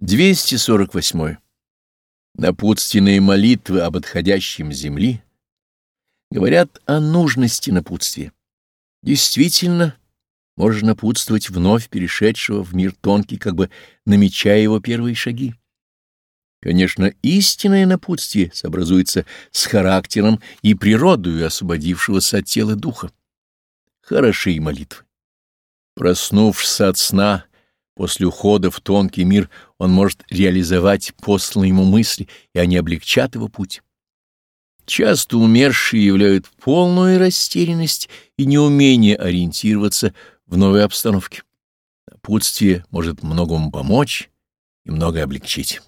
248. Напутственные молитвы об отходящем земли говорят о нужности напутствия. Действительно, можно напутствовать вновь перешедшего в мир тонкий, как бы намечая его первые шаги. Конечно, истинное напутствие сообразуется с характером и природою освободившегося от тела духа. Хороши молитвы. Проснувшись от сна, После ухода в тонкий мир он может реализовать посланные ему мысли, и они облегчат его путь. Часто умершие являют полную растерянность и неумение ориентироваться в новой обстановке. Напутствие может многому помочь и многое облегчить.